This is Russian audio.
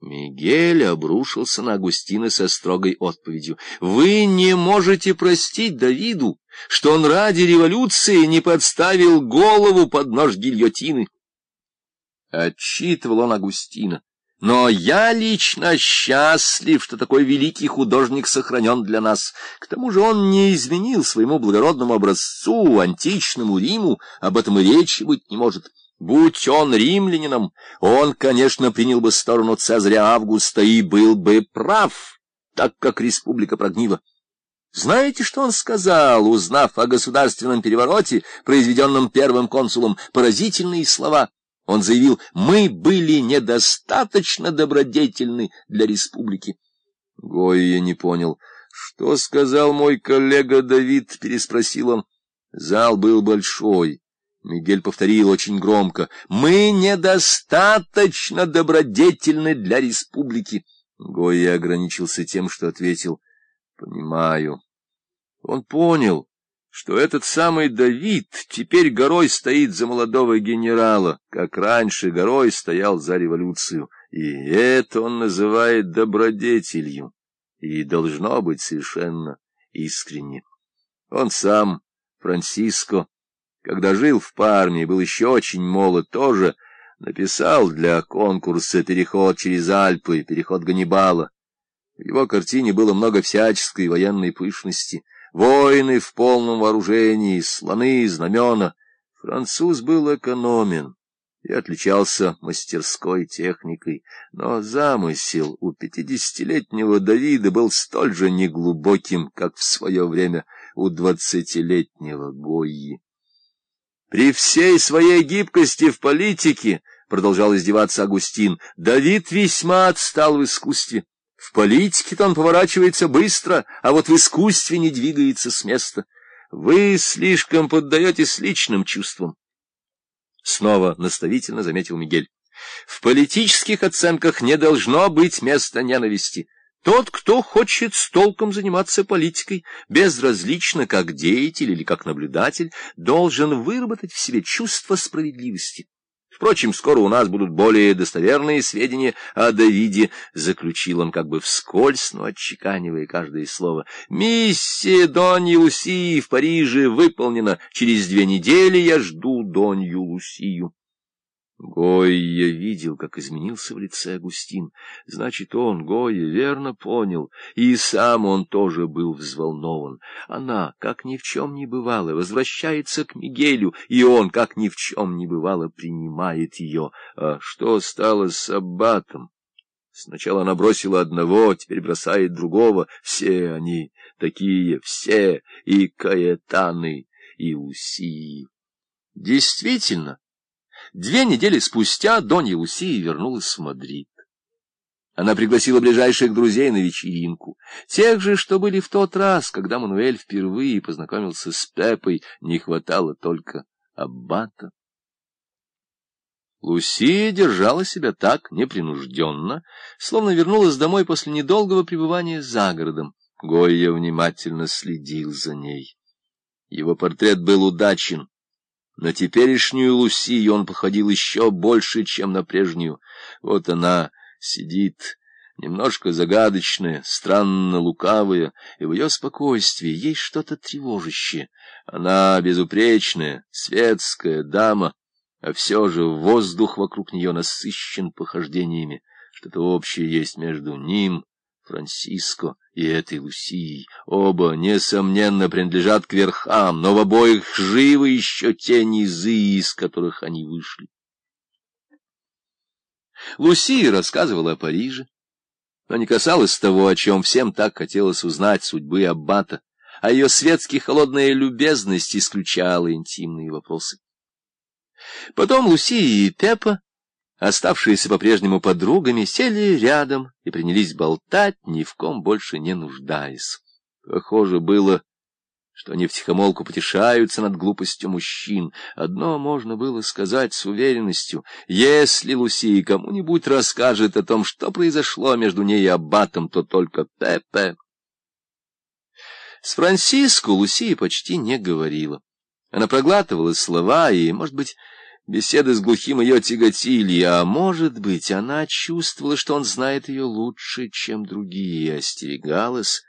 Мигель обрушился на Агустина со строгой отповедью. «Вы не можете простить Давиду, что он ради революции не подставил голову под нож гильотины». Отчитывал он Агустина. Но я лично счастлив, что такой великий художник сохранен для нас. К тому же он не изменил своему благородному образцу, античному Риму, об этом и речи быть не может. Будь он римлянином, он, конечно, принял бы сторону Цезаря Августа и был бы прав, так как республика прогнила. Знаете, что он сказал, узнав о государственном перевороте, произведенном первым консулом? Поразительные слова. Он заявил, мы были недостаточно добродетельны для республики. Гойя не понял. Что сказал мой коллега Давид, переспросил он. Зал был большой. Мигель повторил очень громко. «Мы недостаточно добродетельны для республики». Гойя ограничился тем, что ответил. «Понимаю». Он понял, что этот самый Давид теперь горой стоит за молодого генерала, как раньше горой стоял за революцию. И это он называет добродетелью. И должно быть совершенно искренне. Он сам, Франциско, когда жил в Парме и был еще очень молод, тоже написал для конкурса «Переход через Альпы», «Переход Ганнибала». В его картине было много всяческой военной пышности. Воины в полном вооружении, слоны, знамена. Француз был экономен и отличался мастерской техникой, но замысел у пятидесятилетнего Давида был столь же неглубоким, как в свое время у двадцатилетнего Гойи. При всей своей гибкости в политике, — продолжал издеваться Агустин, — Давид весьма отстал в искусстве. В политике-то он поворачивается быстро, а вот в искусстве не двигается с места. Вы слишком поддаетесь личным чувствам. Снова наставительно заметил Мигель. В политических оценках не должно быть места ненависти. Тот, кто хочет с толком заниматься политикой, безразлично как деятель или как наблюдатель, должен выработать в себе чувство справедливости. Впрочем, скоро у нас будут более достоверные сведения о Давиде, — заключил он как бы вскользь, но отчеканивая каждое слово. Миссия Доньи Лусии в Париже выполнена. Через две недели я жду Донью Лусию. Гойя видел, как изменился в лице Агустин. Значит, он, Гойя, верно понял, и сам он тоже был взволнован. Она, как ни в чем не бывало, возвращается к Мигелю, и он, как ни в чем не бывало, принимает ее. А что стало с Аббатом? Сначала она бросила одного, теперь бросает другого. Все они такие, все, и Каэтаны, и Усии. Действительно, Две недели спустя Донья Лусия вернулась в Мадрид. Она пригласила ближайших друзей на вечеринку, тех же, что были в тот раз, когда Мануэль впервые познакомился с Пепой, не хватало только аббата. Лусия держала себя так непринужденно, словно вернулась домой после недолгого пребывания за городом. Гойя внимательно следил за ней. Его портрет был удачен. На теперешнюю Лусию он походил еще больше, чем на прежнюю. Вот она сидит, немножко загадочная, странно лукавая, и в ее спокойствии есть что-то тревожащее. Она безупречная, светская дама, а все же воздух вокруг нее насыщен похождениями. Что-то общее есть между ним, Франциско, и этой Лусией. Оба, несомненно, принадлежат к верхам, но в обоих живы еще те низы, из которых они вышли. Лусия рассказывала о Париже, но не касалась того, о чем всем так хотелось узнать судьбы Аббата, а ее светски холодная любезность исключала интимные вопросы. Потом Лусия и Пепа оставшиеся по-прежнему подругами, сели рядом и принялись болтать, ни в ком больше не нуждаясь. Похоже было, что они втихомолку потешаются над глупостью мужчин. Одно можно было сказать с уверенностью. Если Лусия кому-нибудь расскажет о том, что произошло между ней и Аббатом, то только Пепе. С Франциско Лусия почти не говорила. Она проглатывала слова и, может быть, Беседы с глухим ее тяготили, а, может быть, она чувствовала, что он знает ее лучше, чем другие, и остерегалась,